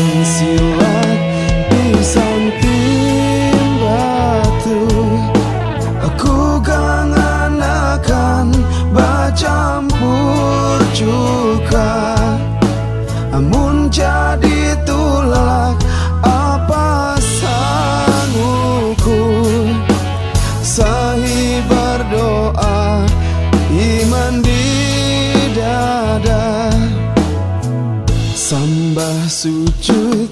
once you. love Sujud.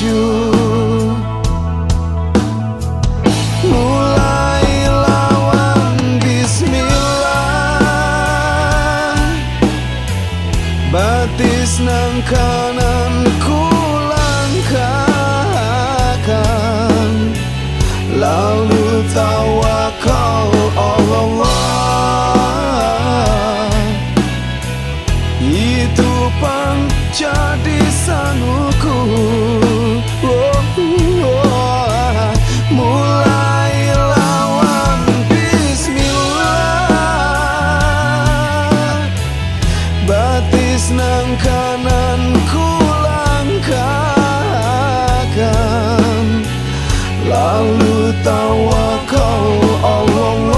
you. Selalu tawakal Allah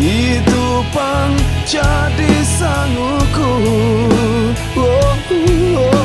itu pang jadi sanguku oh, oh, oh.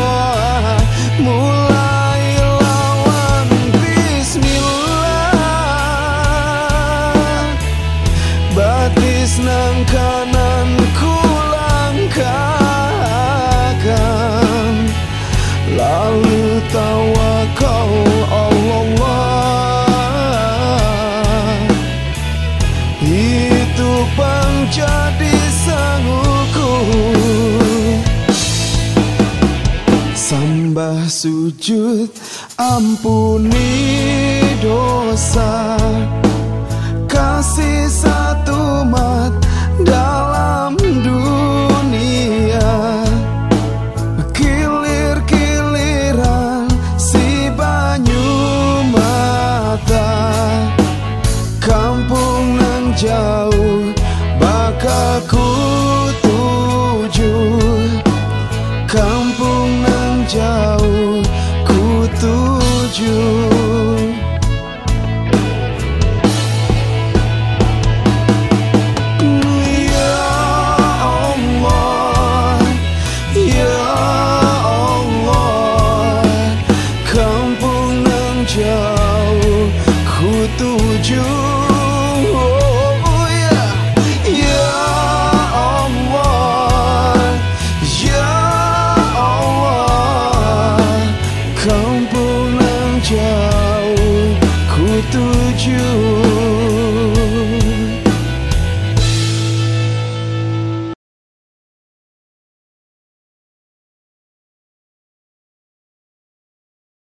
sujud ampuni dosa.